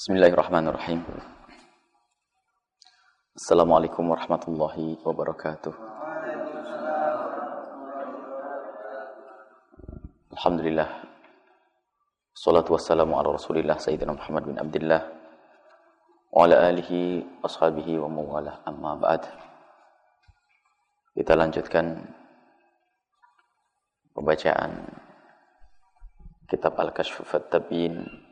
Bismillahirrahmanirrahim. Assalamualaikum warahmatullahi wabarakatuh. Alhamdulillah. Salatu wassalamu ala Rasulillah Sayyidina Muhammad bin Abdullah wa ala alihi ashabihi wa mawalah amma ba'd. Kita lanjutkan pembacaan kitab Al-Kashf At-Tabyin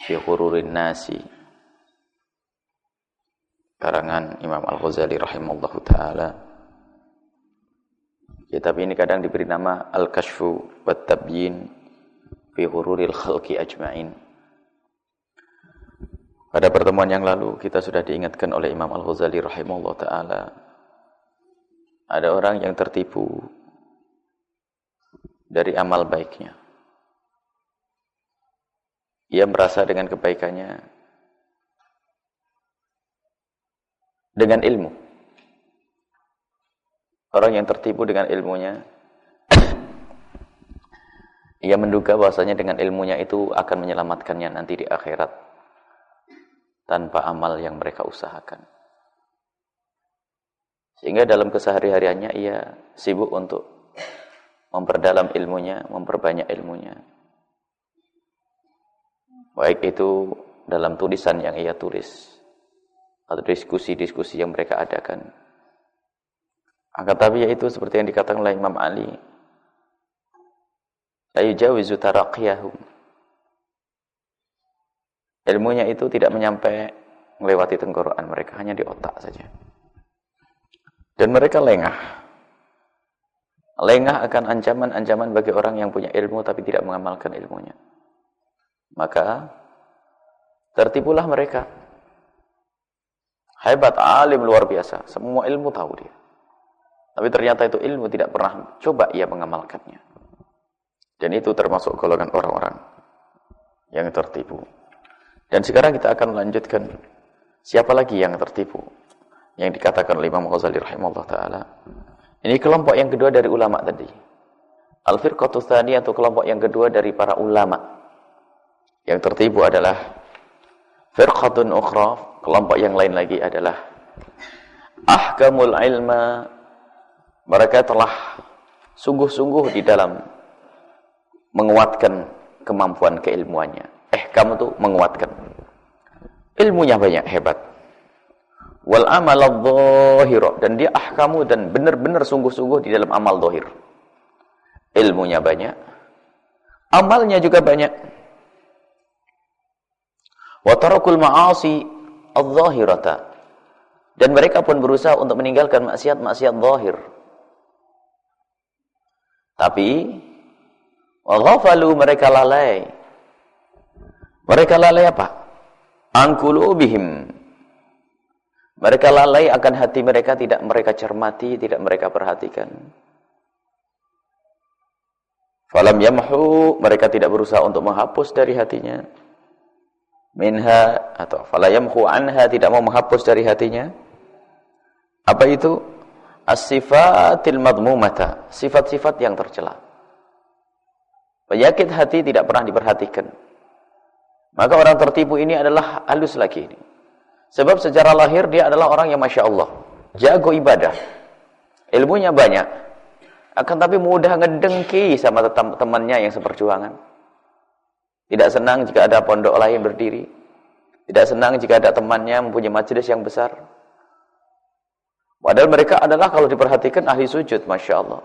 fi Ghururin Nasi. Karangan Imam Al-Ghazali rahimallahu taala. Kitab ini kadang diberi nama Al-Kashfu wat Tabyin fi Ghururil Khalqi Ajma'in. Pada pertemuan yang lalu kita sudah diingatkan oleh Imam Al-Ghazali rahimallahu taala. Ada orang yang tertipu dari amal baiknya ia merasa dengan kebaikannya dengan ilmu. Orang yang tertipu dengan ilmunya ia menduga bahwasanya dengan ilmunya itu akan menyelamatkannya nanti di akhirat tanpa amal yang mereka usahakan. Sehingga dalam kesehari-hariannya ia sibuk untuk memperdalam ilmunya, memperbanyak ilmunya. Baik itu dalam tulisan yang ia tulis atau diskusi-diskusi yang mereka adakan. Akan tapi yaitu seperti yang dikatakan oleh Imam Ali. La taraqiyahum. Ilmunya itu tidak menyampai melewati tenggorokan mereka, hanya di otak saja. Dan mereka lengah. Lengah akan ancaman-ancaman bagi orang yang punya ilmu tapi tidak mengamalkan ilmunya. Maka tertipulah mereka. Hebat, alim luar biasa. Semua ilmu tahu dia. Tapi ternyata itu ilmu tidak pernah coba ia mengamalkannya. Dan itu termasuk golongan orang-orang yang tertipu. Dan sekarang kita akan melanjutkan siapa lagi yang tertipu. Yang dikatakan oleh Imam Ghazali rahimahullah ta'ala. Ini kelompok yang kedua dari ulama tadi. Al-Firqatu atau kelompok yang kedua dari para ulama yang tertipu adalah firqatun ukhra, kelompok yang lain lagi adalah ahkamul ilma. Mereka telah sungguh-sungguh di dalam menguatkan kemampuan keilmuannya. Eh, kamu tuh menguatkan. Ilmunya banyak, hebat. Wal amal dhahira dan dia ahkamu dan benar-benar sungguh-sungguh di dalam amal dohir. Ilmunya banyak. Amalnya juga banyak wa tarakul ma'asi adh-dhahirata dan mereka pun berusaha untuk meninggalkan maksiat-maksiat zahir. Tapi wa mereka lalai. Mereka lalai apa? An qulubihim. Mereka lalai akan hati mereka tidak mereka cermati tidak mereka perhatikan. Falam yamhu mereka tidak berusaha untuk menghapus dari hatinya minha atau falayamhu anha tidak mau menghapus dari hatinya. Apa itu? As-sifatil madmumata sifat-sifat yang tercela. Penyakit hati tidak pernah diperhatikan. Maka orang tertipu ini adalah halus lagi ini. Sebab secara lahir dia adalah orang yang Masya Allah. Jago ibadah. Ilmunya banyak. Akan tapi mudah ngedengki sama temannya yang seperjuangan tidak senang jika ada pondok lain berdiri. Tidak senang jika ada temannya mempunyai majelis yang besar. Padahal mereka adalah kalau diperhatikan ahli sujud, Masya Allah.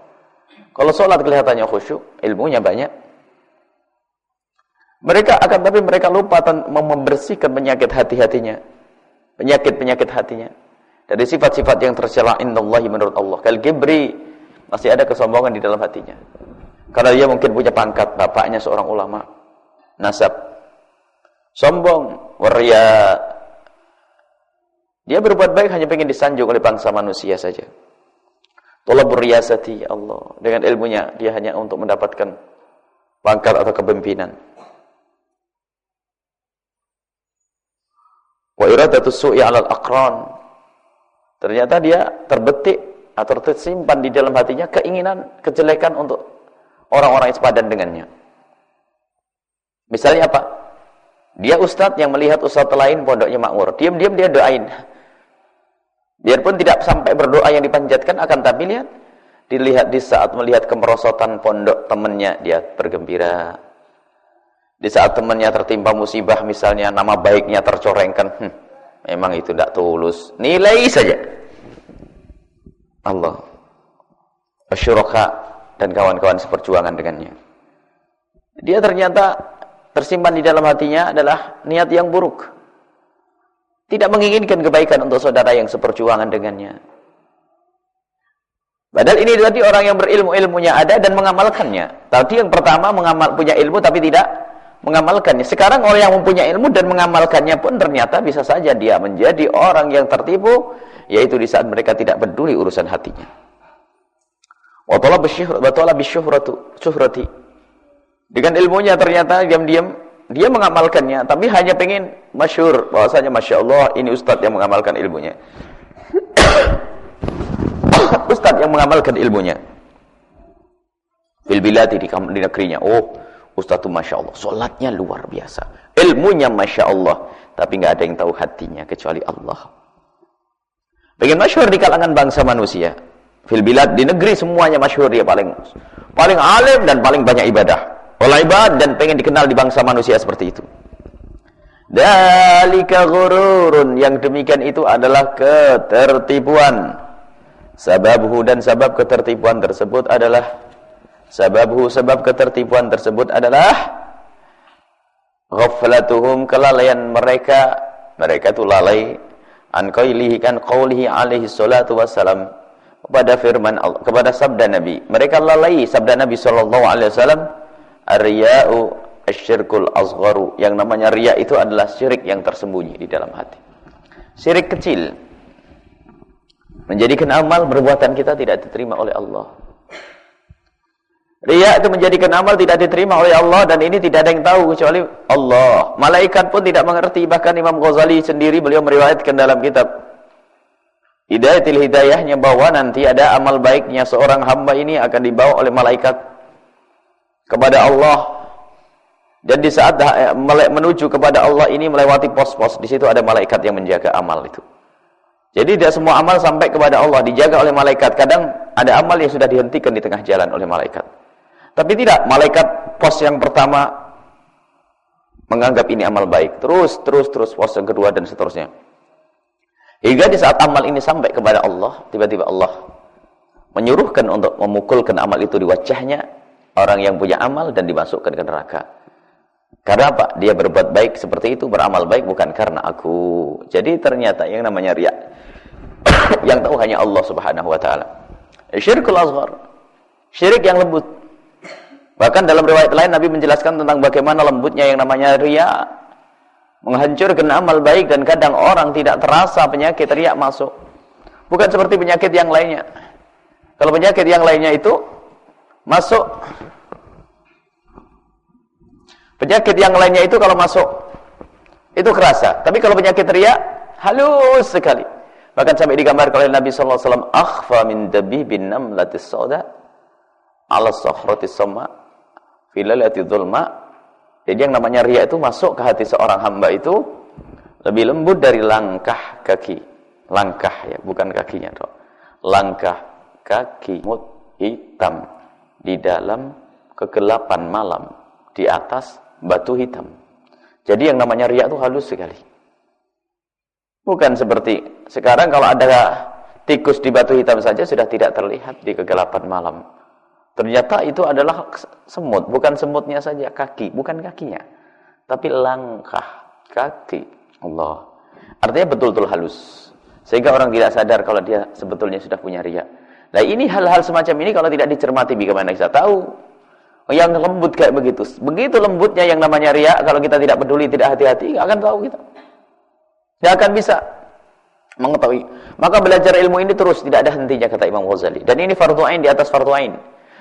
Kalau sholat kelihatannya khusyuk, ilmunya banyak. Mereka akan tapi mereka lupa membersihkan penyakit hati-hatinya. Penyakit-penyakit hatinya. Dari sifat-sifat yang tercela indallahi menurut Allah. Kal gibri masih ada kesombongan di dalam hatinya. Karena dia mungkin punya pangkat, bapaknya seorang ulama nasab. Sombong, waria. Dia berbuat baik hanya ingin disanjung oleh bangsa manusia saja. Tolong berriasati ya Allah. Dengan ilmunya dia hanya untuk mendapatkan pangkat atau kepemimpinan. Wa iradatu su'i 'alal aqran. Ternyata dia terbetik atau tersimpan di dalam hatinya keinginan kejelekan untuk orang-orang yang sepadan dengannya. Misalnya apa? Dia ustadz yang melihat ustadz lain pondoknya makmur. Diam-diam dia doain. Biarpun tidak sampai berdoa yang dipanjatkan akan tapi lihat dilihat di saat melihat kemerosotan pondok temannya dia bergembira. Di saat temannya tertimpa musibah misalnya nama baiknya tercorengkan, hmm, memang itu tidak tulus. Nilai saja. Allah. Asyuraka dan kawan-kawan seperjuangan dengannya. Dia ternyata tersimpan di dalam hatinya adalah niat yang buruk. Tidak menginginkan kebaikan untuk saudara yang seperjuangan dengannya. Padahal ini tadi orang yang berilmu ilmunya ada dan mengamalkannya. Tadi yang pertama mengamal punya ilmu tapi tidak mengamalkannya. Sekarang orang yang mempunyai ilmu dan mengamalkannya pun ternyata bisa saja dia menjadi orang yang tertipu yaitu di saat mereka tidak peduli urusan hatinya. Wa talab syuhrati. Dengan ilmunya ternyata diam-diam dia mengamalkannya, tapi hanya pengen masyur bahwasanya masya Allah ini ustadz yang mengamalkan ilmunya. ustadz yang mengamalkan ilmunya. Fil bilati di, di negerinya. Oh, ustadz itu masya Allah, solatnya luar biasa, ilmunya masya Allah, tapi nggak ada yang tahu hatinya kecuali Allah. Pengen masyur di kalangan bangsa manusia. Fil bilad di negeri semuanya masyur dia paling paling alim dan paling banyak ibadah oleh ibad dan pengen dikenal di bangsa manusia seperti itu. Dalika ghururun. Yang demikian itu adalah ketertipuan. Sababhu dan sabab ketertipuan tersebut adalah sababhu sebab ketertipuan tersebut adalah ghaflatuhum kelalaian mereka. Mereka itu lalai. An qailihi kan qaulihi alaihi salatu wassalam. Kepada firman kepada sabda Nabi. Mereka lalai sabda Nabi sallallahu alaihi wasallam Ar-riya'u asyirkul asgharu. Yang namanya riya itu adalah syirik yang tersembunyi di dalam hati. Syirik kecil. Menjadikan amal perbuatan kita tidak diterima oleh Allah. Riya itu menjadikan amal tidak diterima oleh Allah dan ini tidak ada yang tahu kecuali Allah. Malaikat pun tidak mengerti bahkan Imam Ghazali sendiri beliau meriwayatkan dalam kitab Hidayatil Hidayahnya bahwa nanti ada amal baiknya seorang hamba ini akan dibawa oleh malaikat kepada Allah. Dan di saat menuju kepada Allah ini melewati pos-pos di situ ada malaikat yang menjaga amal itu. Jadi tidak semua amal sampai kepada Allah dijaga oleh malaikat. Kadang ada amal yang sudah dihentikan di tengah jalan oleh malaikat. Tapi tidak malaikat pos yang pertama menganggap ini amal baik. Terus terus terus pos yang kedua dan seterusnya. Hingga di saat amal ini sampai kepada Allah tiba-tiba Allah menyuruhkan untuk memukulkan amal itu di wajahnya orang yang punya amal dan dimasukkan ke neraka. Karena apa? Dia berbuat baik seperti itu, beramal baik bukan karena aku. Jadi ternyata yang namanya riak yang tahu hanya Allah Subhanahu wa taala. Syirkul asghar. Syirik yang lembut. Bahkan dalam riwayat lain Nabi menjelaskan tentang bagaimana lembutnya yang namanya riak menghancurkan amal baik dan kadang orang tidak terasa penyakit riak masuk. Bukan seperti penyakit yang lainnya. Kalau penyakit yang lainnya itu masuk. Penyakit yang lainnya itu kalau masuk itu kerasa. Tapi kalau penyakit ria halus sekali. Bahkan sampai digambar oleh Nabi sallallahu alaihi wasallam akhfa min dabibin namlatis sauda ala sakhratis sama filalati dhulma jadi yang namanya ria itu masuk ke hati seorang hamba itu lebih lembut dari langkah kaki. Langkah ya bukan kakinya dok. Langkah kaki mut hitam di dalam kegelapan malam di atas batu hitam. Jadi yang namanya riak itu halus sekali. Bukan seperti sekarang kalau ada tikus di batu hitam saja sudah tidak terlihat di kegelapan malam. Ternyata itu adalah semut, bukan semutnya saja, kaki, bukan kakinya. Tapi langkah kaki Allah. Artinya betul-betul halus. Sehingga orang tidak sadar kalau dia sebetulnya sudah punya riak. Nah ini hal-hal semacam ini kalau tidak dicermati bagaimana kita tahu. Yang lembut kayak begitu. Begitu lembutnya yang namanya ria, kalau kita tidak peduli, tidak hati-hati, nggak akan tahu kita. Tidak akan bisa mengetahui. Maka belajar ilmu ini terus tidak ada hentinya kata Imam Ghazali. Dan ini fardu ain di atas fardu ain.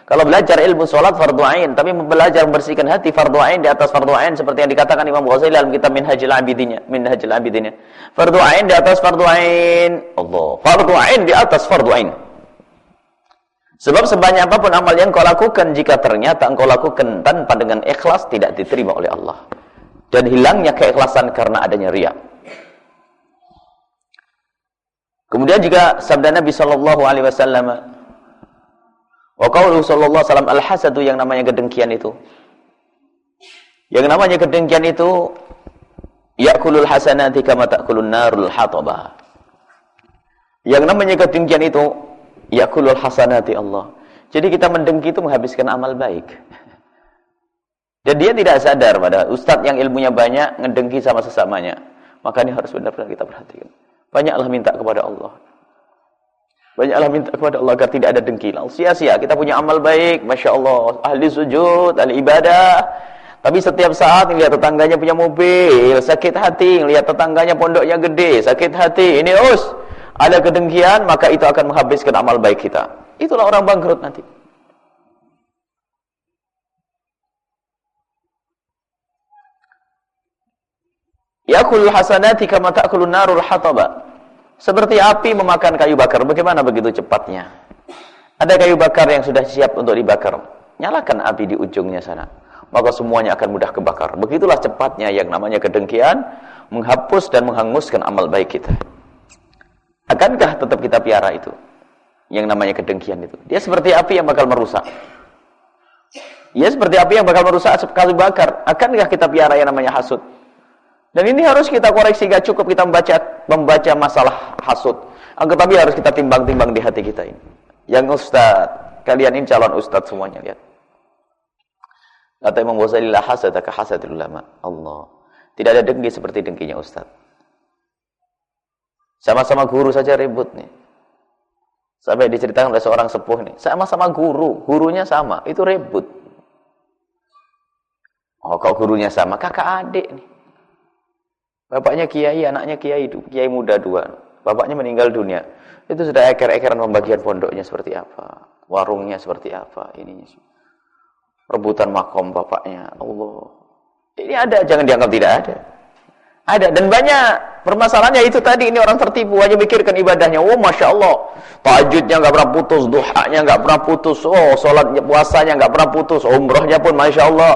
Kalau belajar ilmu sholat fardu ain, tapi belajar membersihkan hati fardu ain di atas fardu ain seperti yang dikatakan Imam Ghazali dalam kitab Minhajul Abidinnya, Minhajul Abidinnya. Fardu ain di atas fardu ain. Allah. Fardu ain di atas fardu ain. Sebab sebanyak apa pun amal yang kau lakukan, jika ternyata engkau lakukan tanpa dengan ikhlas, tidak diterima oleh Allah. dan hilangnya keikhlasan karena adanya riya. Kemudian juga sabda Nabi sallallahu alaihi wasallam wa qaulu sallallahu alaihi wasallam al-hasadu yang namanya kedengkian itu. Yang namanya kedengkian itu yakulul hasanati kama ta'kulun narul hataba. Yang namanya kedengkian itu yakulul hasanati Allah. Jadi kita mendengki itu menghabiskan amal baik. Dan dia tidak sadar pada ustadz yang ilmunya banyak ngedengki sama sesamanya. Maka ini harus benar-benar kita perhatikan. Banyaklah minta kepada Allah. Banyaklah minta kepada Allah agar tidak ada dengki. Sia-sia kita punya amal baik, Masya Allah. Ahli sujud, ahli ibadah. Tapi setiap saat lihat tetangganya punya mobil, sakit hati. Lihat tetangganya pondoknya gede, sakit hati. Ini us, ada kedengkian, maka itu akan menghabiskan amal baik kita. Itulah orang bangkrut nanti. Yakul hasanati kama ta'kulun narul hataba. Seperti api memakan kayu bakar. Bagaimana begitu cepatnya? Ada kayu bakar yang sudah siap untuk dibakar. Nyalakan api di ujungnya sana. Maka semuanya akan mudah kebakar. Begitulah cepatnya yang namanya kedengkian menghapus dan menghanguskan amal baik kita. Akankah tetap kita piara itu? Yang namanya kedengkian itu. Dia seperti api yang bakal merusak. Ya seperti api yang bakal merusak kayu bakar. Akankah kita piara yang namanya hasud? Dan ini harus kita koreksi, gak cukup kita membaca membaca masalah hasud. Tetapi harus kita timbang-timbang di hati kita ini. Yang ustaz, kalian ini calon ustaz semuanya, lihat. Kata Imam Ghazali, la hasada ka hasadul ulama. Allah. Tidak ada dengki seperti dengkinya ustaz. Sama-sama guru saja ribut nih. Sampai diceritakan oleh seorang sepuh nih. Sama-sama guru, gurunya sama, itu ribut. Oh, kok gurunya sama? Kakak adik nih. Bapaknya kiai, anaknya kiai, kiai muda dua. Bapaknya meninggal dunia. Itu sudah eker-ekeran pembagian pondoknya seperti apa. Warungnya seperti apa. Ininya. Rebutan makom bapaknya. Allah. Ini ada, jangan dianggap tidak ada. Ada. Dan banyak permasalahannya itu tadi. Ini orang tertipu. Hanya mikirkan ibadahnya. Oh Masya Allah. Tahajudnya nggak pernah putus. Duhanya nggak pernah putus. Oh sholatnya, puasanya nggak pernah putus. Umrohnya pun Masya Allah.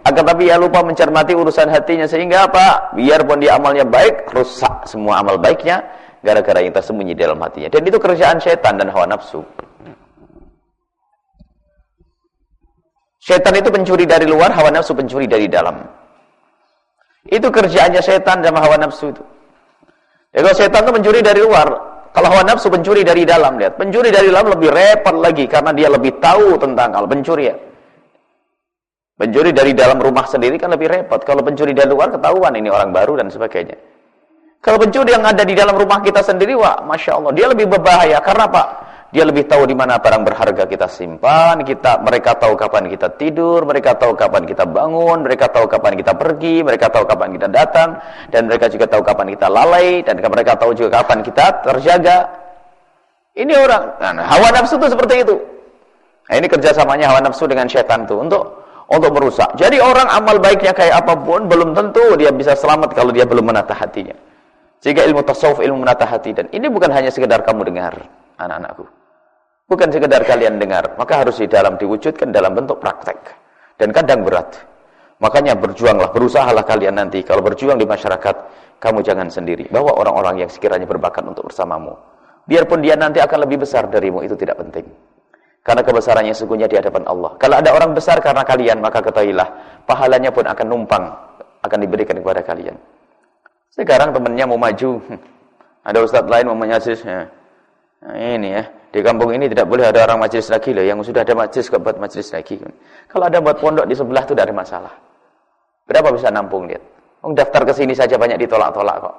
Akan tapi ia lupa mencermati urusan hatinya sehingga apa? Biarpun dia amalnya baik, rusak semua amal baiknya gara-gara yang tersembunyi dalam hatinya. Dan itu kerjaan setan dan hawa nafsu. Setan itu pencuri dari luar, hawa nafsu pencuri dari dalam. Itu kerjaannya setan dan hawa nafsu itu. Ya, kalau setan itu pencuri dari luar, kalau hawa nafsu pencuri dari dalam, lihat. Pencuri dari dalam lebih repot lagi karena dia lebih tahu tentang hal pencurian. Pencuri dari dalam rumah sendiri kan lebih repot. Kalau pencuri dari luar ketahuan ini orang baru dan sebagainya. Kalau pencuri yang ada di dalam rumah kita sendiri, wah, masya Allah, dia lebih berbahaya. Karena apa? Dia lebih tahu di mana barang berharga kita simpan. Kita, mereka tahu kapan kita tidur, mereka tahu kapan kita bangun, mereka tahu kapan kita pergi, mereka tahu kapan kita datang, dan mereka juga tahu kapan kita lalai, dan mereka tahu juga kapan kita terjaga. Ini orang. Nah, hawa nafsu itu seperti itu. Nah, ini kerjasamanya hawa nafsu dengan syaitan itu untuk untuk merusak. Jadi orang amal baiknya kayak apa pun belum tentu dia bisa selamat kalau dia belum menata hatinya. Jika ilmu tasawuf ilmu menata hati dan ini bukan hanya sekedar kamu dengar anak-anakku. Bukan sekedar kalian dengar, maka harus di dalam diwujudkan dalam bentuk praktek. Dan kadang berat. Makanya berjuanglah, berusahalah kalian nanti kalau berjuang di masyarakat, kamu jangan sendiri. Bawa orang-orang yang sekiranya berbakat untuk bersamamu. Biarpun dia nanti akan lebih besar darimu, itu tidak penting. Karena kebesarannya sesungguhnya di hadapan Allah. Kalau ada orang besar karena kalian, maka ketahuilah, pahalanya pun akan numpang, akan diberikan kepada kalian. Sekarang temannya mau maju, ada ustadz lain mau menyasis, ya. nah, ini ya, di kampung ini tidak boleh ada orang majelis lagi loh, yang sudah ada majelis kok buat majelis lagi. Kalau ada buat pondok di sebelah itu tidak ada masalah. Berapa bisa nampung lihat? Oh, daftar ke sini saja banyak ditolak-tolak kok.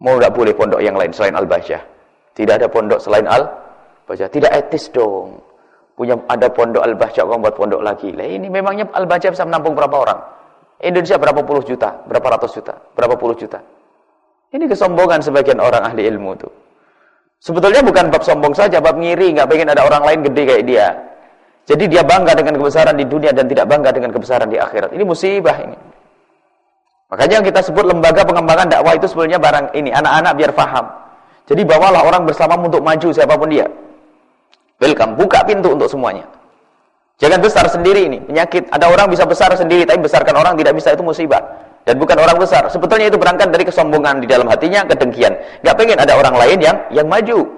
Mau tidak boleh pondok yang lain selain Al-Basyah. Tidak ada pondok selain Al baca. Tidak etis dong. Punya ada pondok Al-Bahja kok buat pondok lagi. Lah ini memangnya Al-Bahja bisa menampung berapa orang? Indonesia berapa puluh juta, berapa ratus juta, berapa puluh juta. Ini kesombongan sebagian orang ahli ilmu itu. Sebetulnya bukan bab sombong saja, bab ngiri, nggak pengen ada orang lain gede kayak dia. Jadi dia bangga dengan kebesaran di dunia dan tidak bangga dengan kebesaran di akhirat. Ini musibah ini. Makanya yang kita sebut lembaga pengembangan dakwah itu sebenarnya barang ini anak-anak biar paham. Jadi bawalah orang bersama untuk maju siapa pun dia. Welcome, buka pintu untuk semuanya. Jangan besar sendiri ini, penyakit. Ada orang bisa besar sendiri, tapi besarkan orang tidak bisa, itu musibah. Dan bukan orang besar. Sebetulnya itu berangkat dari kesombongan di dalam hatinya, kedengkian. Gak pengen ada orang lain yang yang maju.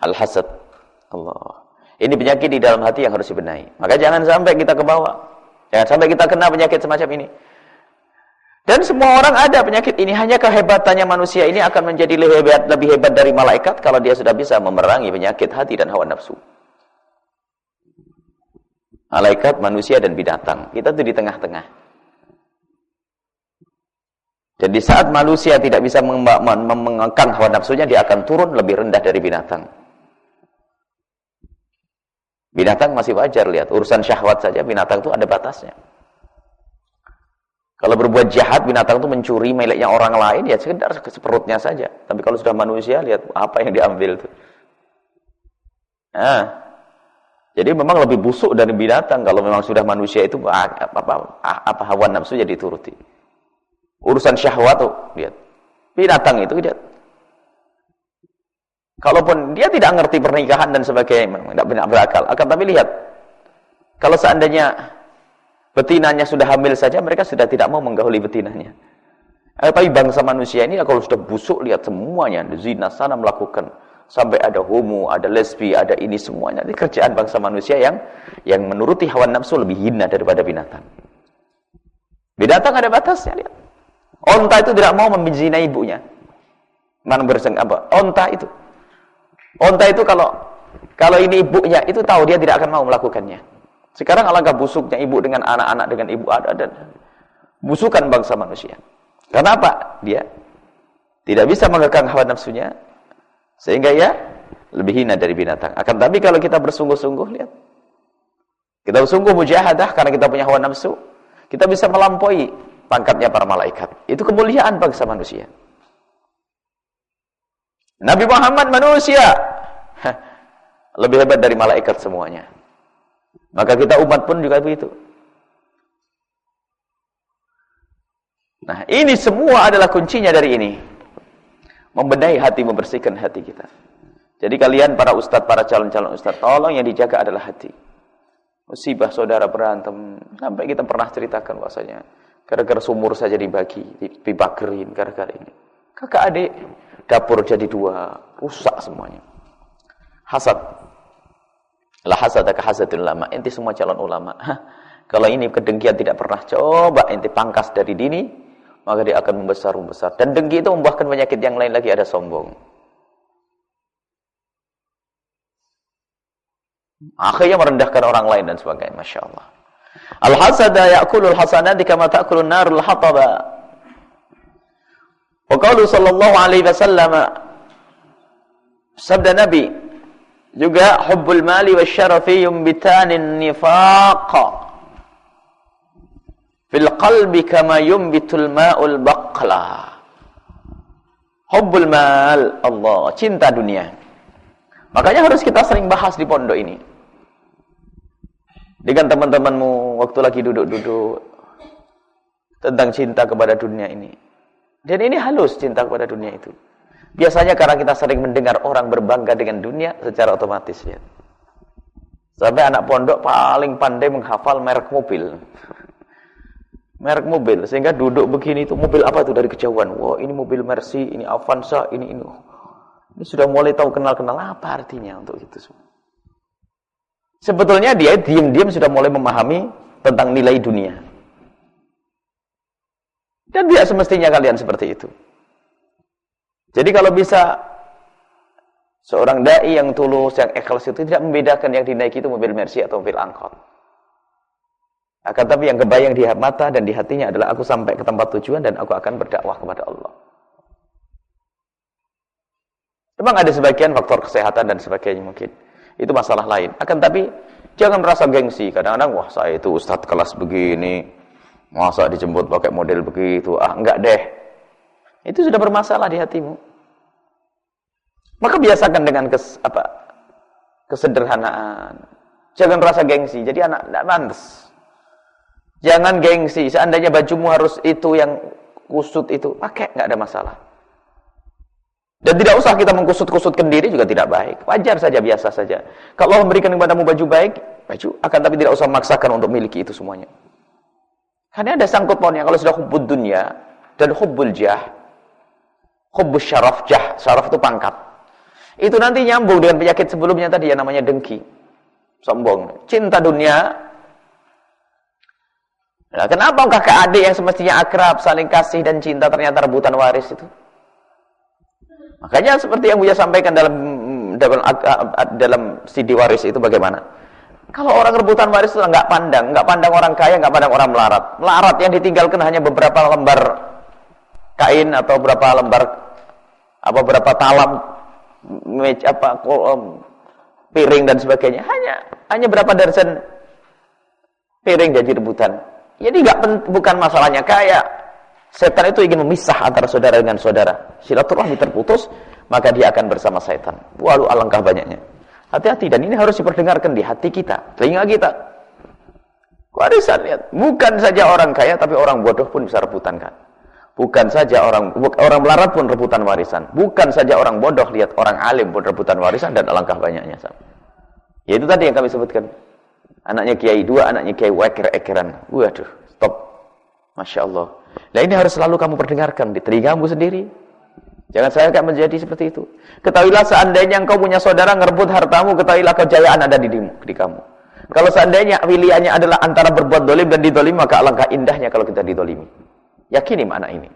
Al-hasad. Allah. Ini penyakit di dalam hati yang harus dibenahi. Maka jangan sampai kita ke bawah. Jangan sampai kita kena penyakit semacam ini. Dan semua orang ada penyakit ini. Hanya kehebatannya manusia ini akan menjadi lebih hebat, lebih hebat dari malaikat kalau dia sudah bisa memerangi penyakit hati dan hawa nafsu. Malaikat, manusia, dan binatang. Kita itu di tengah-tengah. Dan di saat manusia tidak bisa mengengkang hawa nafsunya, dia akan turun lebih rendah dari binatang. Binatang masih wajar lihat. Urusan syahwat saja, binatang itu ada batasnya. Kalau berbuat jahat, binatang itu mencuri miliknya orang lain, ya sekedar seperutnya saja. Tapi kalau sudah manusia, lihat apa yang diambil itu. Nah, jadi memang lebih busuk dari binatang kalau memang sudah manusia itu apa, apa, apa hawa nafsu jadi turuti. Urusan syahwat tuh, lihat. Binatang itu lihat. Kalaupun dia tidak ngerti pernikahan dan sebagainya, tidak benar berakal. Akan tapi lihat, kalau seandainya betinanya sudah hamil saja mereka sudah tidak mau menggauli betinanya. Eh, tapi bangsa manusia ini kalau sudah busuk lihat semuanya zina sana melakukan sampai ada homo, ada lesbi, ada ini semuanya. Ini kerjaan bangsa manusia yang yang menuruti hawa nafsu lebih hina daripada binatang. Binatang ada batasnya lihat. Onta itu tidak mau membina ibunya. Mana berseng apa? Onta itu. Onta itu kalau kalau ini ibunya itu tahu dia tidak akan mau melakukannya. Sekarang alangkah busuknya ibu dengan anak-anak dengan ibu ada dan busukan bangsa manusia. Karena apa? Dia tidak bisa mengekang hawa nafsunya sehingga ya lebih hina dari binatang. Akan tapi kalau kita bersungguh-sungguh lihat kita bersungguh mujahadah karena kita punya hawa nafsu, kita bisa melampaui pangkatnya para malaikat. Itu kemuliaan bangsa manusia. Nabi Muhammad manusia lebih hebat dari malaikat semuanya. Maka kita umat pun juga begitu. Nah, ini semua adalah kuncinya dari ini. Membenahi hati, membersihkan hati kita. Jadi kalian para ustadz, para calon-calon ustadz, tolong yang dijaga adalah hati. Musibah saudara berantem. Sampai kita pernah ceritakan bahasanya. Gara-gara sumur saja dibagi, dibagerin, gara-gara ini. Kakak adik, dapur jadi dua, rusak semuanya. Hasad. La hasadaka hasadul ulama. Inti semua calon ulama. Kalau ini kedengkian tidak pernah coba inti pangkas dari dini, maka dia akan membesar-membesar. Dan dengki itu membuahkan penyakit yang lain lagi ada sombong. Akhirnya merendahkan orang lain dan sebagainya. Masya Allah. Al-hasada ya'kulul hasanati kama ta'kulun narul hataba. Wa qalu sallallahu alaihi wasallam sabda Nabi juga hubbul mali wasyarafi yumbitanin nifaqa. Fil qalbi kama yumbitul ma'ul baqla. Hubbul mal, Allah, cinta dunia. Makanya harus kita sering bahas di pondok ini. Dengan teman-temanmu waktu lagi duduk-duduk tentang cinta kepada dunia ini. Dan ini halus cinta kepada dunia itu. Biasanya karena kita sering mendengar orang berbangga dengan dunia secara otomatis ya. Sampai anak pondok paling pandai menghafal merek mobil. Merek mobil sehingga duduk begini itu mobil apa itu dari kejauhan. Wah, ini mobil Mercy, ini Avanza, ini ini. Ini sudah mulai tahu kenal-kenal apa artinya untuk itu semua. Sebetulnya dia diam-diam sudah mulai memahami tentang nilai dunia. Dan tidak semestinya kalian seperti itu. Jadi kalau bisa seorang dai yang tulus, yang ikhlas itu tidak membedakan yang dinaiki itu mobil Mercy atau mobil angkot. Akan tapi yang kebayang di mata dan di hatinya adalah aku sampai ke tempat tujuan dan aku akan berdakwah kepada Allah. Memang ada sebagian faktor kesehatan dan sebagainya mungkin. Itu masalah lain. Akan tapi jangan merasa gengsi. Kadang-kadang wah saya itu ustadz kelas begini. Masa dijemput pakai model begitu. Ah enggak deh. Itu sudah bermasalah di hatimu. Maka biasakan dengan kes, apa, kesederhanaan. Jangan rasa gengsi. Jadi anak tidak pantas. Jangan gengsi. Seandainya bajumu harus itu yang kusut itu, pakai nggak ada masalah. Dan tidak usah kita mengkusut-kusutkan diri juga tidak baik. Wajar saja, biasa saja. Kalau Allah memberikan kepadamu baju baik, baju akan tapi tidak usah memaksakan untuk memiliki itu semuanya. Karena ada sangkut pautnya kalau sudah hubbud dunia dan hubbul jah, hubbus syaraf jah, syaraf itu pangkat. Itu nanti nyambung dengan penyakit sebelumnya tadi yang namanya dengki. Sombong. Cinta dunia. Nah, kenapa kakak adik yang semestinya akrab, saling kasih dan cinta ternyata rebutan waris itu? Makanya seperti yang Buya sampaikan dalam dalam dalam CD waris itu bagaimana? Kalau orang rebutan waris itu nggak pandang, nggak pandang orang kaya, nggak pandang orang melarat. Melarat yang ditinggalkan hanya beberapa lembar kain atau beberapa lembar apa beberapa talam meja apa kolom piring dan sebagainya. Hanya hanya berapa dersen piring jadi rebutan. Jadi nggak bukan masalahnya kaya. Setan itu ingin memisah antara saudara dengan saudara. Silaturahmi terputus, maka dia akan bersama setan. Walau alangkah banyaknya. Hati-hati dan ini harus diperdengarkan di hati kita, telinga kita. Warisan lihat, bukan saja orang kaya tapi orang bodoh pun bisa rebutan kan. Bukan saja orang orang melarat pun rebutan warisan. Bukan saja orang bodoh lihat orang alim pun rebutan warisan dan alangkah banyaknya. Ya itu tadi yang kami sebutkan. Anaknya kiai dua, anaknya kiai weker-ekeran. Waduh, stop. Masya Allah. Nah ini harus selalu kamu perdengarkan di telingamu sendiri, Jangan saya akan menjadi seperti itu. Ketahuilah seandainya engkau punya saudara ngerebut hartamu, ketahuilah kejayaan ada di, di kamu. Kalau seandainya pilihannya adalah antara berbuat dolim dan didolim, maka alangkah indahnya kalau kita didolimi. Yakini makna ini.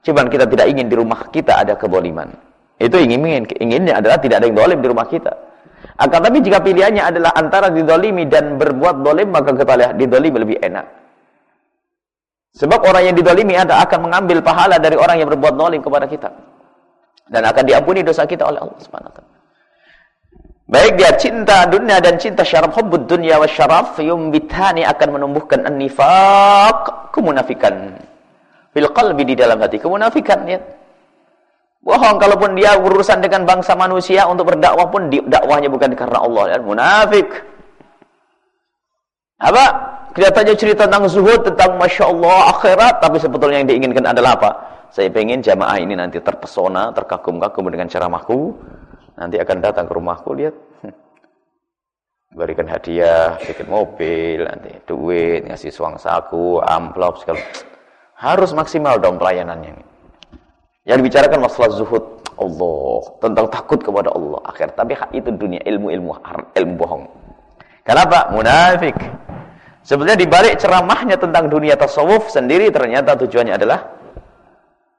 Cuman kita tidak ingin di rumah kita ada keboliman. Itu ingin, inginnya adalah tidak ada yang dolim di rumah kita. Akan tapi jika pilihannya adalah antara didolimi dan berbuat dolim, maka kita didolimi lebih enak. Sebab orang yang didolimi ada akan mengambil pahala dari orang yang berbuat dolim kepada kita dan akan diampuni dosa kita oleh Allah Subhanahu wa. Baik dia cinta dunia dan cinta syaraf hubbud dunia wa syaraf yumbitani akan menumbuhkan an-nifaq, kemunafikan. Fil qalbi di dalam hati, kemunafikan ya. Bohong kalaupun dia urusan dengan bangsa manusia untuk berdakwah pun dakwahnya bukan karena Allah ya, munafik. Apa? Kelihatannya cerita tentang zuhud, tentang Masya Allah akhirat, tapi sebetulnya yang diinginkan adalah apa? Saya pengen jamaah ini nanti terpesona, terkagum-kagum dengan ceramahku. Nanti akan datang ke rumahku, lihat. Berikan hadiah, bikin mobil, nanti duit, ngasih suang saku, amplop, segala. Harus maksimal dong pelayanannya. Yang dibicarakan masalah zuhud. Allah. Tentang takut kepada Allah. Akhir. Tapi itu dunia ilmu-ilmu ilmu bohong. Kenapa? Munafik. Sebenarnya dibalik ceramahnya tentang dunia tasawuf sendiri ternyata tujuannya adalah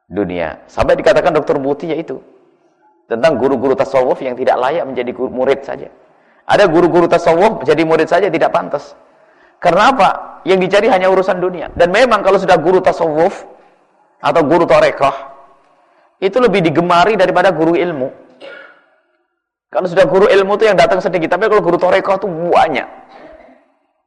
dunia. Sampai dikatakan dokter Buti yaitu tentang guru-guru tasawuf yang tidak layak menjadi guru, murid saja. Ada guru-guru tasawuf jadi murid saja tidak pantas. Karena apa? Yang dicari hanya urusan dunia. Dan memang kalau sudah guru tasawuf atau guru torekoh, itu lebih digemari daripada guru ilmu. Kalau sudah guru ilmu itu yang datang sedikit, tapi kalau guru torekoh itu banyak.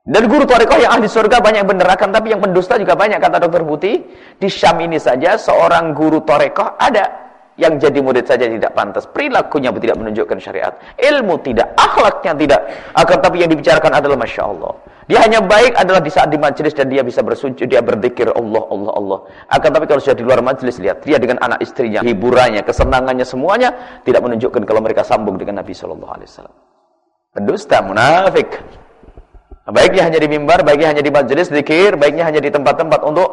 Dan guru tarekat yang ahli surga banyak benar akan tapi yang pendusta juga banyak kata dokter Buti. Di Syam ini saja seorang guru tarekat ada yang jadi murid saja tidak pantas. Perilakunya tidak menunjukkan syariat. Ilmu tidak, akhlaknya tidak. Akan tapi yang dibicarakan adalah Masya Allah. Dia hanya baik adalah di saat di majelis dan dia bisa bersujud, dia berzikir Allah, Allah, Allah. Akan tapi kalau sudah di luar majelis, lihat. Dia dengan anak istrinya, hiburannya, kesenangannya, semuanya. Tidak menunjukkan kalau mereka sambung dengan Nabi SAW. Pendusta, munafik. Baiknya hanya di mimbar, baiknya hanya di majelis zikir, baiknya hanya di tempat-tempat untuk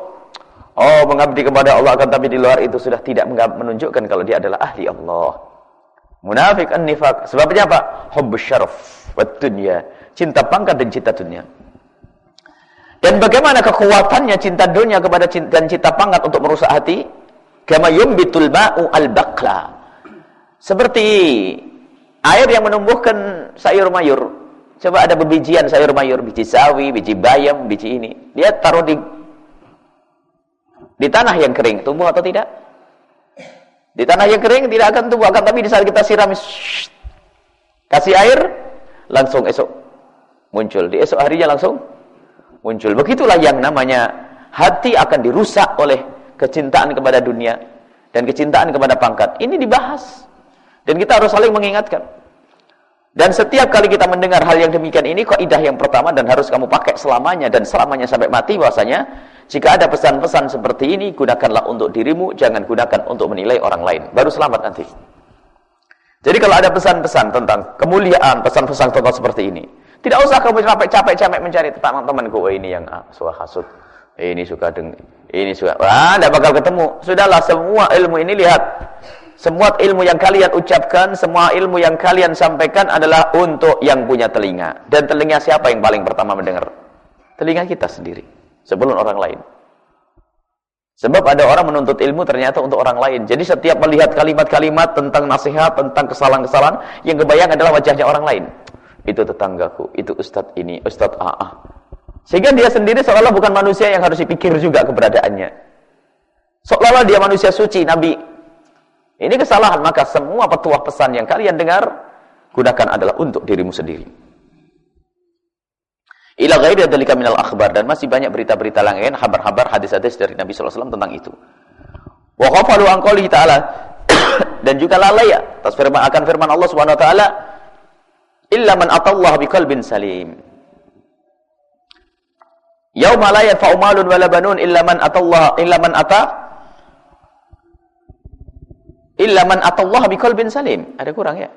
oh mengabdi kepada Allah akan tapi di luar itu sudah tidak menunjukkan kalau dia adalah ahli Allah. Munafik an-nifaq. Sebabnya apa? Hubbus syaraf wa dunya. Cinta pangkat dan cinta dunia. Dan bagaimana kekuatannya cinta dunia kepada cinta, dan cinta pangkat untuk merusak hati? Kama yumbitul ma'u al-baqla. Seperti air yang menumbuhkan sayur mayur Coba ada bebijian sayur mayur, biji sawi, biji bayam, biji ini. Dia taruh di di tanah yang kering, tumbuh atau tidak? Di tanah yang kering tidak akan tumbuh, akan tapi di saat kita siram shh, kasih air, langsung esok muncul. Di esok harinya langsung muncul. Begitulah yang namanya hati akan dirusak oleh kecintaan kepada dunia dan kecintaan kepada pangkat. Ini dibahas. Dan kita harus saling mengingatkan. Dan setiap kali kita mendengar hal yang demikian ini, kaidah yang pertama dan harus kamu pakai selamanya dan selamanya sampai mati bahwasanya jika ada pesan-pesan seperti ini, gunakanlah untuk dirimu, jangan gunakan untuk menilai orang lain. Baru selamat nanti. Jadi kalau ada pesan-pesan tentang kemuliaan, pesan-pesan tentang seperti ini, tidak usah kamu capek-capek mencari teman-temanku, oh, ini yang ah, suka hasut, ini suka deng, ini suka, wah, tidak bakal ketemu. Sudahlah, semua ilmu ini lihat, semua ilmu yang kalian ucapkan, semua ilmu yang kalian sampaikan adalah untuk yang punya telinga. Dan telinga siapa yang paling pertama mendengar? Telinga kita sendiri, sebelum orang lain. Sebab ada orang menuntut ilmu ternyata untuk orang lain. Jadi setiap melihat kalimat-kalimat tentang nasihat, tentang kesalahan-kesalahan, yang kebayang adalah wajahnya orang lain. Itu tetanggaku, itu ustadz ini, ustadz AA. Sehingga dia sendiri seolah-olah bukan manusia yang harus dipikir juga keberadaannya. Seolah-olah dia manusia suci, nabi. Ini kesalahan, maka semua petuah pesan yang kalian dengar, gunakan adalah untuk dirimu sendiri. Ila ghairi dzalika minal akhbar dan masih banyak berita-berita lain, kabar-kabar hadis-hadis dari Nabi sallallahu alaihi wasallam tentang itu. Wa ghafalu an qoulihi ta'ala dan juga lalai atas firman akan firman Allah Subhanahu wa taala illa man atallaha biqalbin salim. Yauma la yanfa'u malun wala banun illa man atallaha illa man ata illa man atallaha biqalbin salim. Ada kurang ya?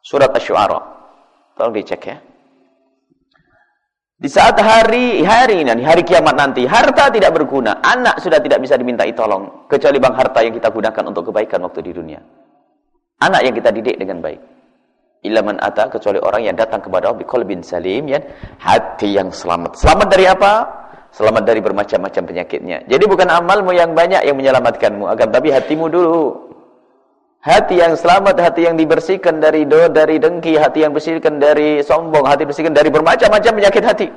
Surat Asy-Syu'ara. Tolong dicek ya. Di saat hari hari ini, hari kiamat nanti, harta tidak berguna, anak sudah tidak bisa dimintai tolong, kecuali bang harta yang kita gunakan untuk kebaikan waktu di dunia. Anak yang kita didik dengan baik. Ilaman ata kecuali orang yang datang kepada Allah bin salim ya, hati yang selamat. Selamat dari apa? Selamat dari bermacam-macam penyakitnya. Jadi bukan amalmu yang banyak yang menyelamatkanmu, akan tapi hatimu dulu. Hati yang selamat, hati yang dibersihkan dari do, dari dengki, hati yang bersihkan dari sombong, hati bersihkan dari bermacam-macam penyakit hati.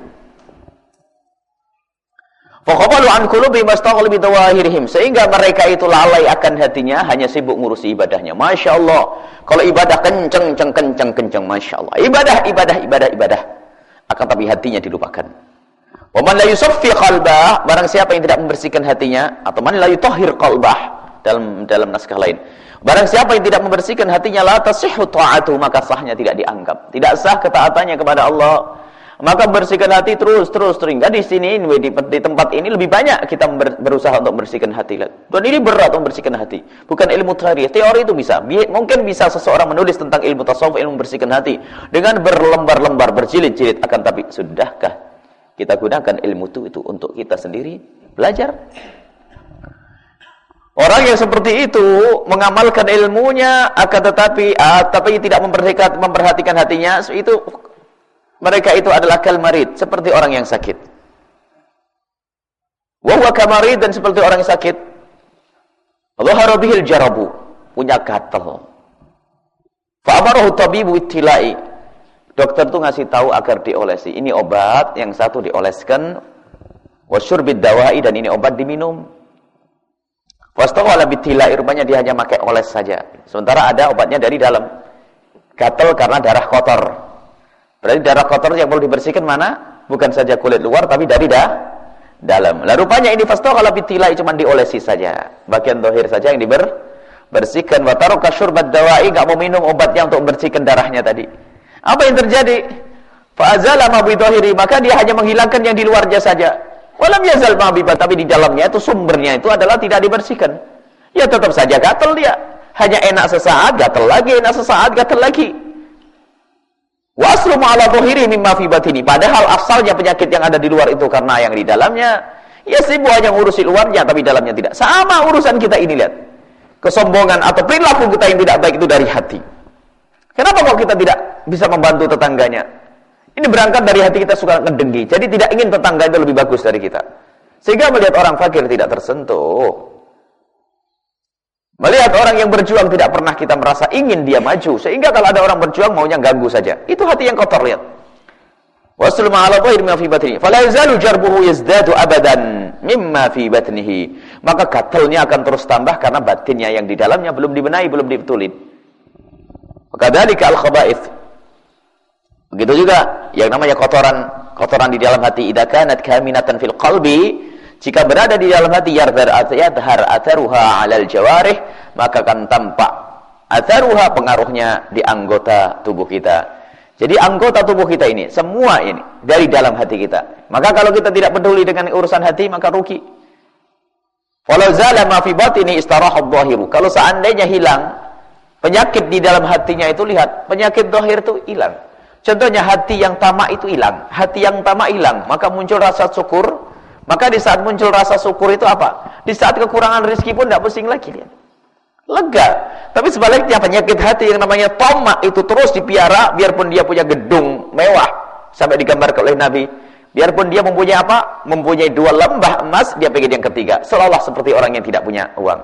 Faqabalu an qulubi mastaghal bi dawahirihim sehingga mereka itu lalai akan hatinya hanya sibuk ngurusi ibadahnya. Masya Allah. Kalau ibadah kenceng kenceng kenceng kenceng Masya Allah. Ibadah ibadah ibadah ibadah. Akan tapi hatinya dilupakan. Wa man la yusaffi qalbah barang siapa yang tidak membersihkan hatinya atau man la yutahhir qalbah dalam dalam naskah lain Barang siapa yang tidak membersihkan hatinya la tasihhu ta'atu maka sahnya tidak dianggap. Tidak sah ketaatannya kepada Allah. Maka bersihkan hati terus terus sehingga di sini di, di tempat ini lebih banyak kita ber, berusaha untuk membersihkan hati. Dan ini berat membersihkan hati. Bukan ilmu teori. Teori itu bisa. Mungkin bisa seseorang menulis tentang ilmu tasawuf, ilmu membersihkan hati dengan berlembar-lembar, berjilid-jilid akan tapi sudahkah kita gunakan ilmu itu itu untuk kita sendiri belajar? Orang yang seperti itu mengamalkan ilmunya akan tetapi uh, tapi tidak memperhatikan, memperhatikan hatinya itu mereka itu adalah kalmarid seperti orang yang sakit. Wa huwa kamarid dan seperti orang yang sakit. Allah bihil jarabu punya gatal. Fa amarahu tabibu ittilai. Dokter tuh ngasih tahu agar diolesi. Ini obat, yang satu dioleskan. Wa syurbid dawai dan ini obat diminum. Wastaghala bitilai rupanya dia hanya pakai oles saja. Sementara ada obatnya dari dalam. Gatal karena darah kotor. Berarti darah kotor yang perlu dibersihkan mana? Bukan saja kulit luar tapi dari dah dalam. Lah rupanya ini fastaghala bitilai cuma diolesi saja. Bagian dohir saja yang dibersihkan. Wa taraka syurbat dawai enggak mau minum obatnya untuk membersihkan darahnya tadi. Apa yang terjadi? Fa azala ma maka dia hanya menghilangkan yang di luarnya saja. Walam yazal mabibat, tapi di dalamnya itu sumbernya itu adalah tidak dibersihkan. Ya tetap saja gatal dia. Hanya enak sesaat, gatal lagi, enak sesaat, gatal lagi. Waslu ma'ala zuhiri mimma fi batini. Padahal asalnya penyakit yang ada di luar itu karena yang di dalamnya. Ya sibuk hanya ngurusi luarnya, tapi dalamnya tidak. Sama urusan kita ini, lihat. Kesombongan atau perilaku kita yang tidak baik itu dari hati. Kenapa kok kita tidak bisa membantu tetangganya? Ini berangkat dari hati kita suka ngedengki. Jadi tidak ingin tetangga itu lebih bagus dari kita. Sehingga melihat orang fakir tidak tersentuh. Melihat orang yang berjuang tidak pernah kita merasa ingin dia maju. Sehingga kalau ada orang berjuang maunya ganggu saja. Itu hati yang kotor lihat. Wasul ma'ala dhahir mimma fi batnihi. Fala yazalu jarbuhu abadan mimma fi batnihi. Maka gatalnya akan terus tambah karena batinnya yang di dalamnya belum dibenahi, belum dibetulin. Maka dari al-khaba'ith Begitu juga yang namanya kotoran kotoran di dalam hati idza kaminatan fil qalbi jika berada di dalam hati yardar yadhar atharuha 'alal jawarih maka akan tampak atharuha pengaruhnya di anggota tubuh kita. Jadi anggota tubuh kita ini semua ini dari dalam hati kita. Maka kalau kita tidak peduli dengan urusan hati maka rugi. Walau zala ma fi batini istarahat dhahiru. Kalau seandainya hilang penyakit di dalam hatinya itu lihat, penyakit zahir itu hilang. Contohnya hati yang tamak itu hilang. Hati yang tamak hilang, maka muncul rasa syukur. Maka di saat muncul rasa syukur itu apa? Di saat kekurangan rezeki pun tidak pusing lagi dia. Lega. Tapi sebaliknya penyakit hati yang namanya tamak itu terus dipiara biarpun dia punya gedung mewah sampai digambarkan oleh Nabi. Biarpun dia mempunyai apa? Mempunyai dua lembah emas, dia pengen yang ketiga. Seolah-olah seperti orang yang tidak punya uang.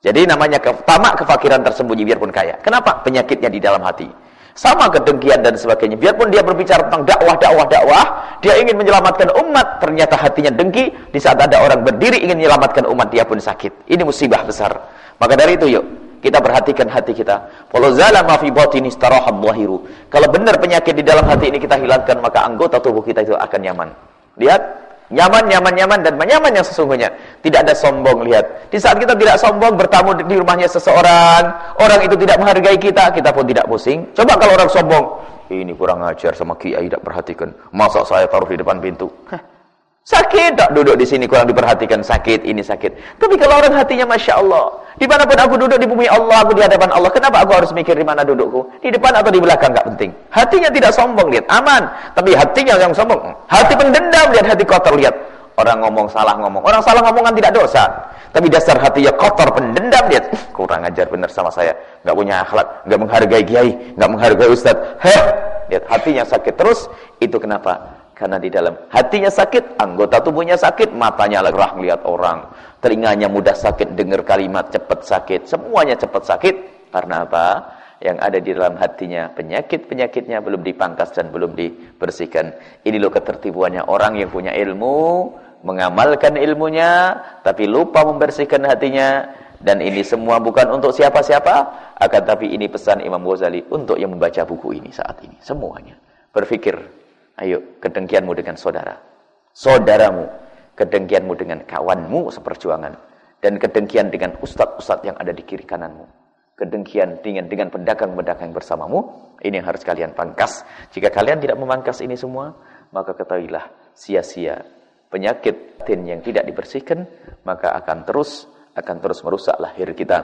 Jadi namanya tamak kefakiran tersembunyi biarpun kaya. Kenapa? Penyakitnya di dalam hati. Sama kedengkian dan sebagainya. Biarpun dia berbicara tentang dakwah, dakwah, dakwah, dia ingin menyelamatkan umat, ternyata hatinya dengki. Di saat ada orang berdiri ingin menyelamatkan umat, dia pun sakit. Ini musibah besar. Maka dari itu yuk, kita perhatikan hati kita. Kalau Kalau benar penyakit di dalam hati ini kita hilangkan, maka anggota tubuh kita itu akan nyaman. Lihat, Nyaman, nyaman, nyaman dan nyaman yang sesungguhnya. Tidak ada sombong, lihat. Di saat kita tidak sombong bertamu di rumahnya seseorang, orang itu tidak menghargai kita, kita pun tidak pusing. Coba kalau orang sombong, ini kurang ajar sama kiai tidak perhatikan. Masa saya taruh di depan pintu? Hah, Sakit tak duduk di sini kurang diperhatikan sakit ini sakit. Tapi kalau orang hatinya masya Allah, di mana pun aku duduk di bumi Allah, aku di hadapan Allah, kenapa aku harus mikir di mana dudukku? Di depan atau di belakang nggak penting. Hatinya tidak sombong lihat aman, tapi hatinya yang sombong. Hati pendendam lihat hati kotor lihat. Orang ngomong salah ngomong, orang salah ngomong kan tidak dosa. Tapi dasar hatinya kotor pendendam lihat. Kurang ajar benar sama saya, nggak punya akhlak, nggak menghargai kiai, nggak menghargai ustadz. Heh, lihat hatinya sakit terus. Itu kenapa? Karena di dalam hatinya sakit, anggota tubuhnya sakit, matanya lerah melihat orang, telinganya mudah sakit, dengar kalimat cepat sakit, semuanya cepat sakit. Karena apa? Yang ada di dalam hatinya penyakit-penyakitnya belum dipangkas dan belum dibersihkan. Ini loh ketertibuannya orang yang punya ilmu, mengamalkan ilmunya, tapi lupa membersihkan hatinya. Dan ini semua bukan untuk siapa-siapa, akan tapi ini pesan Imam Ghazali untuk yang membaca buku ini saat ini. Semuanya. Berpikir Ayo, kedengkianmu dengan saudara. Saudaramu. Kedengkianmu dengan kawanmu seperjuangan. Dan kedengkian dengan ustadz-ustadz yang ada di kiri kananmu. Kedengkian dengan dengan pedagang-pedagang bersamamu. Ini yang harus kalian pangkas. Jika kalian tidak memangkas ini semua, maka ketahuilah sia-sia penyakit yang tidak dibersihkan, maka akan terus akan terus merusak lahir kita.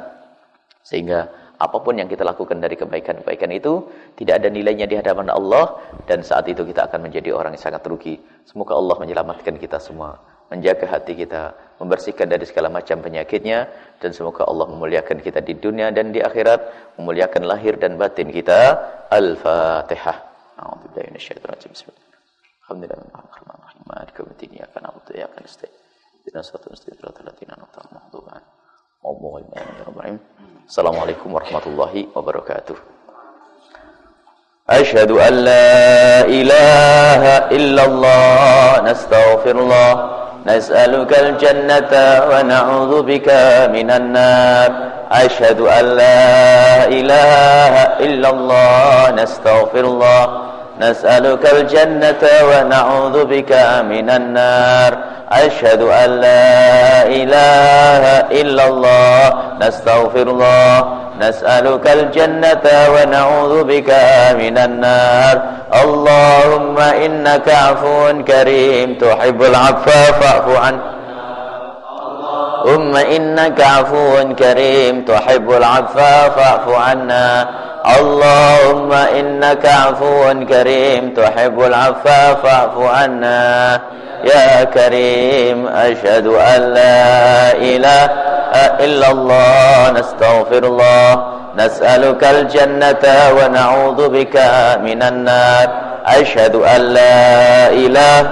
Sehingga apa pun yang kita lakukan dari kebaikan-kebaikan itu tidak ada nilainya di hadapan Allah dan saat itu kita akan menjadi orang yang sangat rugi. Semoga Allah menyelamatkan kita semua, menjaga hati kita, membersihkan dari segala macam penyakitnya dan semoga Allah memuliakan kita di dunia dan di akhirat, memuliakan lahir dan batin kita. Al-Fatihah. A'udzubillahi minasyaitonir rajim. Alhamdulillahirrahmanirrahim. Assalamualaikum warahmatullahi wabarakatuh. Asyhadu an la ilaha illallah nastaghfirullah nas'aluka al-jannata wa na'udzu bika minan nar. Asyhadu an la ilaha illallah nastaghfirullah nas'aluka al-jannata wa na'udzu bika minan nar. أشهد أن لا إله إلا الله. نستغفر الله. نسألك الجنة ونعوذ بك من النار. اللهم إنك عفو كريم. تحب العفو فاعف عنه. اللهم إنك عفو كريم. تحب العفو فاعف عنا. اللهم إنك عفو كريم. تحب العفو فاعف عنا. يا كريم أشهد أن لا إله إلا الله نستغفر الله نسألك الجنة ونعوذ بك من النار. أشهد أن لا إله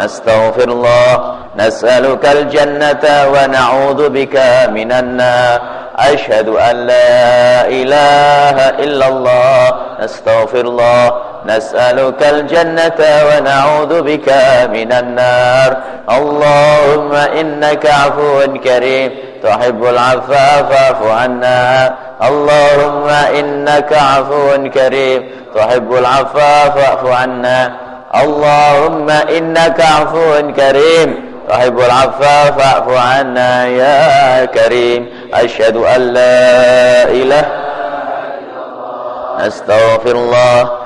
نستغفر الله نسألك الجنة ونعوذ بك من النار. أشهد أن لا إله إلا الله نستغفر الله نسألك الجنة ونعوذ بك من النار. اللهم إنك عفو كريم. تحب العفو فاعف عنا. اللهم إنك عفو كريم. تحب العفو فاعف عنا. اللهم إنك عفو كريم. تحب العفو فاعف عنا يا كريم. أشهد أن لا إله نستغفر الله.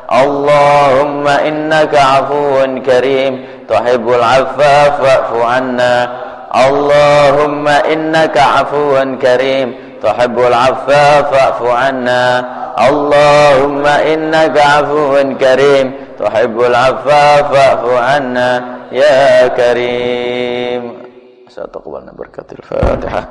اللهم إنك عفو كريم تحب العفاف فاعف عنا اللهم إنك عفو كريم تحب العفاف فاعف عنا اللهم إنك عفو كريم تحب العفاف فاعف عنا يا كريم ستقبلنا بركة الفاتحة